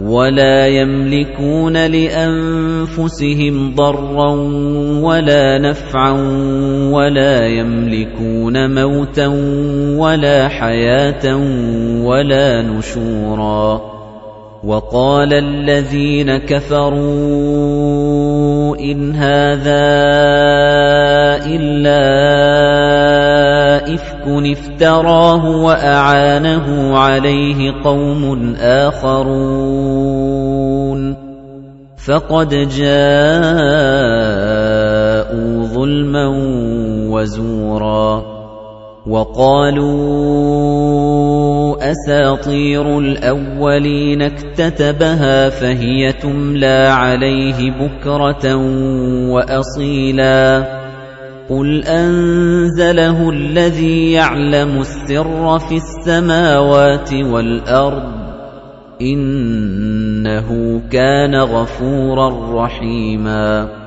ولا يملكون لأنفسهم ضرا ولا نفعا ولا يملكون موتا ولا حياة ولا نشورا وقال الذين كفروا إن هذا إلا إفك افتراه وأعانه عليه قوم آخرون فقد جاءوا ظلما وزورا وقالوا أساطير الأولين اكتتبها فهي تملى عليه بكرة وأصيلا. قُلْ أَنزَلَهُ الَّذِي يَعْلَمُ السِّرَّ فِي السَّمَاوَاتِ وَالْأَرْضِ إِنَّهُ كَانَ غَفُورًا رَّحِيمًا.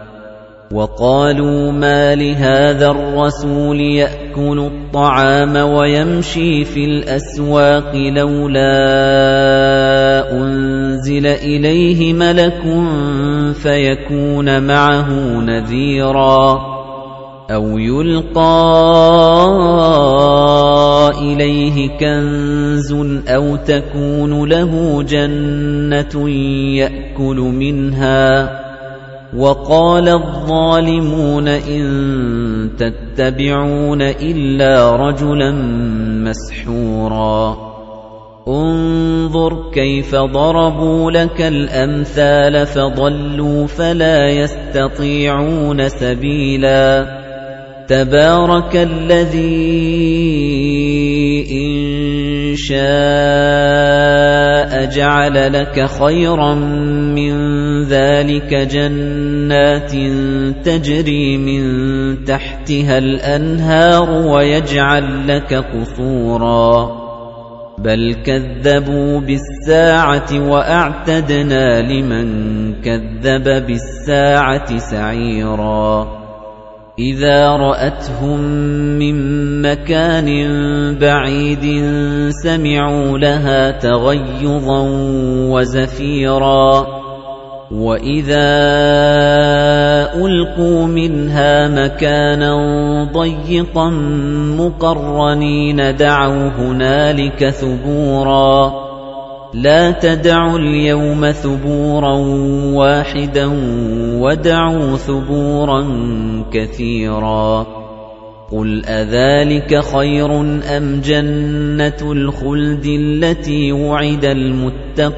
وَقَالُوا مَا لِهَذَا الرَّسُولِ يَأْكُلُ الطَّعَامَ وَيَمْشِي فِي الْأَسْوَاقِ لَوْلَا أُنزِلَ إِلَيْهِ مَلَكٌ فَيَكُونَ مَعَهُ نَذِيرًا أَوْ يُلْقَىٰ إِلَيْهِ كَنزٌ أَوْ تَكُونُ لَهُ جَنَّةٌ يَأْكُلُ مِنْهَا وَقَالَ الظَّالِمُونَ إِن تَتَّبِعُونَ إِلَّا رَجُلًا مَّسْحُورًا. انظُرْ كَيْفَ ضَرَبُوا لَكَ الْأَمْثَالَ فَضَلُّوا فَلَا يَسْتَطِيعُونَ سَبِيلًا. تَبَارَكَ الَّذِي إِن شَاءَ جَعَلَ لَكَ خَيْرًا ذَلِكَ جَنَّاتٍ تَجْرِي مِن تَحْتِهَا الْأَنْهَارُ وَيَجْعَل لَّكَ قُصُورًا. بَلْ كَذَّبُوا بِالسَّاعَةِ وَأَعْتَدْنَا لِمَن كَذَّبَ بِالسَّاعَةِ سَعِيرًا. إِذَا رَأَتْهُم مِّن مَّكَانٍ بَعِيدٍ سَمِعُوا لَهَا تَغَيُّظًا وَزَفِيرًا. وَإِذَا أُلْقُوا مِنْهَا مَكَانًا ضَيِّقًا مُقَرَّنِينَ دَعَوْا هُنَالِكَ ثُبُورًا لَا تَدْعُوا الْيَوْمَ ثُبُورًا وَاحِدًا وَادْعُوا ثُبُورًا كَثِيرًا قُلْ أَذَلِكَ خَيْرٌ أَمْ جَنَّةُ الْخُلْدِ الَّتِي وُعِدَ الْمُتَّقُونَ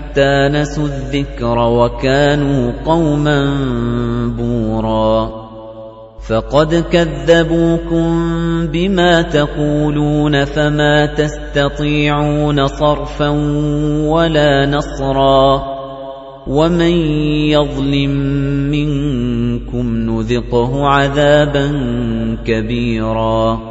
نسوا الذكر وكانوا قوما بورا. فقد كذبوكم بما تقولون فما تستطيعون صرفا ولا نصرا. ومن يظلم منكم نذقه عذابا كبيرا.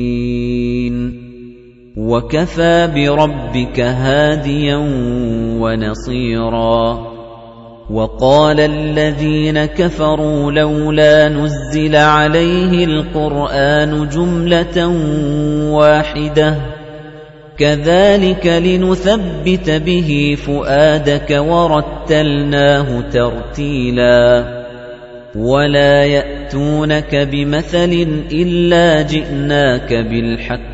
وَكَفَى بِرَبِّكَ هَادِيًا وَنَصِيرًا. وَقَالَ الَّذِينَ كَفَرُوا لَوْلَا نُزِّلَ عَلَيْهِ الْقُرْآنُ جُمْلَةً وَاحِدَةً. كَذَلِكَ لِنُثَبِّتَ بِهِ فُؤَادَكَ وَرَتَّلْنَاهُ تَرْتِيلًا. وَلَا يَأْتُونَكَ بِمَثَلٍ إِلَّا جِئْنَاكَ بِالْحَقِّ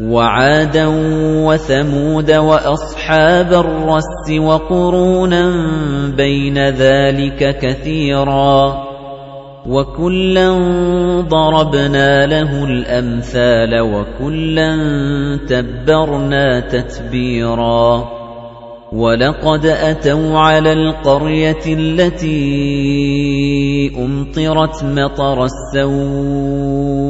وَعَادًا وَثَمُودَ وَأَصْحَابَ الرَّسِّ وَقُرُونًا بَيْنَ ذَلِكَ كَثِيرًا وَكُلًّا ضَرَبْنَا لَهُ الْأَمْثَالَ وَكُلًّا تَبَّرْنَا تَتْبِيرًا وَلَقَدْ أَتَوْا عَلَى الْقَرْيَةِ الَّتِي أُمْطِرَتْ مَطَرَ السَّوْءِ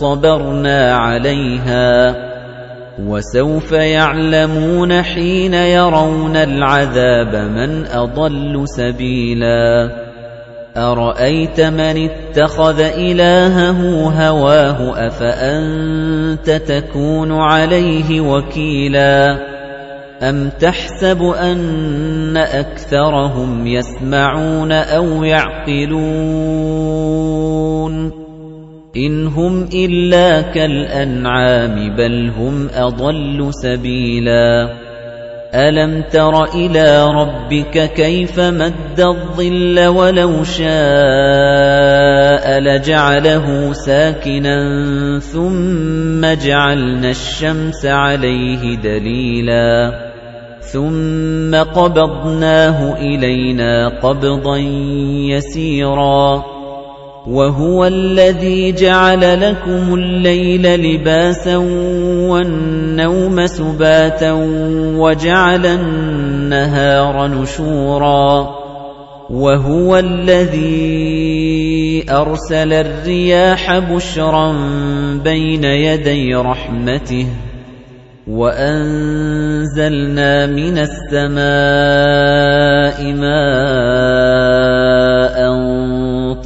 صَبَرْنَا عَلَيْهَا وَسَوْفَ يَعْلَمُونَ حِينَ يَرَوْنَ الْعَذَابَ مَنْ أَضَلُّ سَبِيلًا أَرَأَيْتَ مَنِ اتَّخَذَ إِلَٰهَهُ هَوَاهُ أَفَأَنتَ تَكُونُ عَلَيْهِ وَكِيلًا أَمْ تَحْسَبُ أَنَّ أَكْثَرَهُمْ يَسْمَعُونَ أَوْ يَعْقِلُونَ إِنْ هُمْ إِلَّا كَالْأَنْعَامِ بَلْ هُمْ أَضَلُّ سَبِيلًا. أَلَمْ تَرَ إِلَى رَبِّكَ كَيْفَ مَدَّ الظِّلَّ وَلَوْ شَاءَ لَجَعَلَهُ سَاكِنًا ثُمَّ جَعَلْنَا الشَّمْسَ عَلَيْهِ دَلِيلًا. ثُمَّ قَبَضْنَاهُ إِلَيْنَا قَبْضًا يَسِيرًا. وَهُوَ الَّذِي جَعَلَ لَكُمُ اللَّيْلَ لِبَاسًا وَالنَّوْمَ سُبَاتًا وَجَعَلَ النَّهَارَ نُشُورًا وَهُوَ الَّذِي أَرْسَلَ الرِّيَاحَ بُشْرًا بَيْنَ يَدَيْ رَحْمَتِهِ وَأَنزَلْنَا مِنَ السَّمَاءِ مَاءً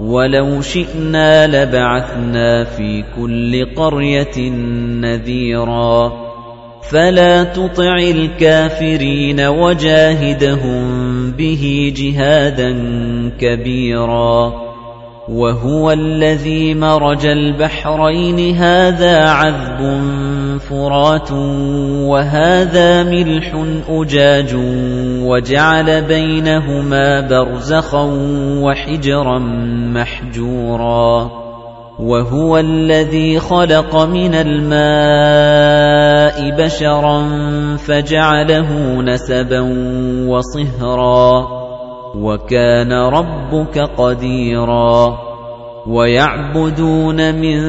وَلَوْ شِئْنَا لَبَعَثْنَا فِي كُلِّ قَرْيَةٍ نَذِيرًا. فَلَا تُطِعِ الْكَافِرِينَ وَجَاهِدْهُم بِهِ جِهَادًا كَبِيرًا. وَهُوَ الَّذِي مَرَجَ الْبَحْرَيْنِ هَذَا عَذْبٌ فُرَاتٌ وَهَذَا مِلْحٌ أُجَاجٌ وَجَعَلَ بَيْنَهُمَا بَرْزَخًا وَحِجْرًا مَّحْجُورًا. وَهُوَ الَّذِي خَلَقَ مِنَ الْمَاءِ بَشَرًا فَجَعَلَهُ نَسَبًا وَصِهْرًا. وَكَانَ رَبُّكَ قَدِيرًا. وَيَعْبُدُونَ مِن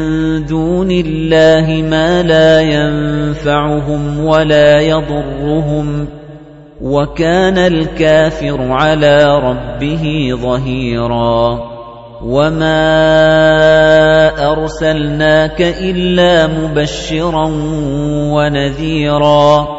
دُونِ اللَّهِ مَا لَا يَنفَعُهُمْ وَلَا يَضُرُّهُمْ. وَكَانَ الْكَافِرُ عَلَى رَبِّهِ ظَهِيرًا. وَمَا أَرْسَلْنَاكَ إِلَّا مُبَشِّرًا وَنَذِيرًا.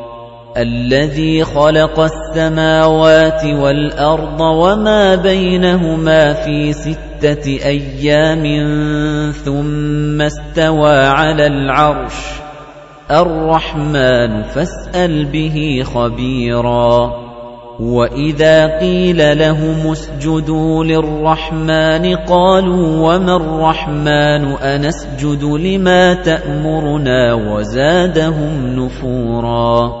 الَّذِي خَلَقَ السَّمَاوَاتِ وَالْأَرْضَ وَمَا بَيْنَهُمَا فِي سِتَّةِ أَيَّامٍ ثُمَّ اسْتَوَى عَلَى الْعَرْشِ. الرَّحْمَنُ فَاسْأَلْ بِهِ خَبِيرًا. وَإِذَا قِيلَ لَهُمُ اسْجُدُوا لِلرَّحْمَنِ قَالُوا وَمَا الرَّحْمَنُ؟ أَنَسْجُدُ لِمَا تَأْمُرُنَا؟ وَزَادَهُمْ نُفُورًا.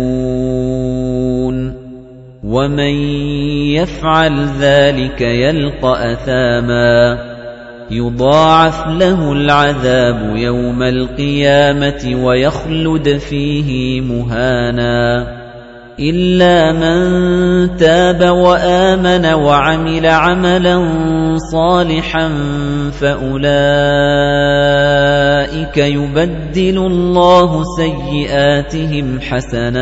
وَمَن يَفْعَلْ ذَلِكَ يَلْقَ أَثَامًا يُضَاعَفْ لَهُ الْعَذَابُ يَوْمَ الْقِيَامَةِ وَيَخْلُدْ فِيهِ مُهَانًا إِلَّا مَن تَابَ وَآمَنَ وَعَمِلَ عَمَلًا صَالِحًا فَأُولَئِكَ يُبَدِّلُ اللَّهُ سَيِّئَاتِهِمْ حَسَنَاتٍ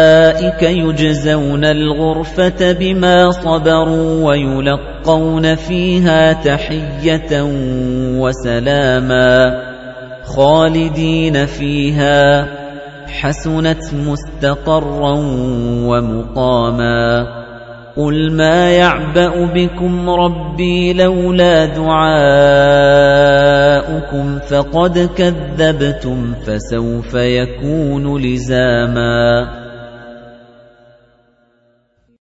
أُولَئِكَ يُجْزَوْنَ الْغُرْفَةَ بِمَا صَبَرُوا وَيُلَقَّوْنَ فِيهَا تَحِيَّةً وَسَلَامًا خَالِدِينَ فِيهَا حَسُنَتْ مُسْتَقَرًّا وَمُقَامًا قُلْ مَا يَعْبَأُ بِكُمْ رَبِّي لَوْلَا دُعَاؤُكُمْ فَقَدْ كَذَّبْتُمْ فَسَوْفَ يَكُونُ لِزَامًا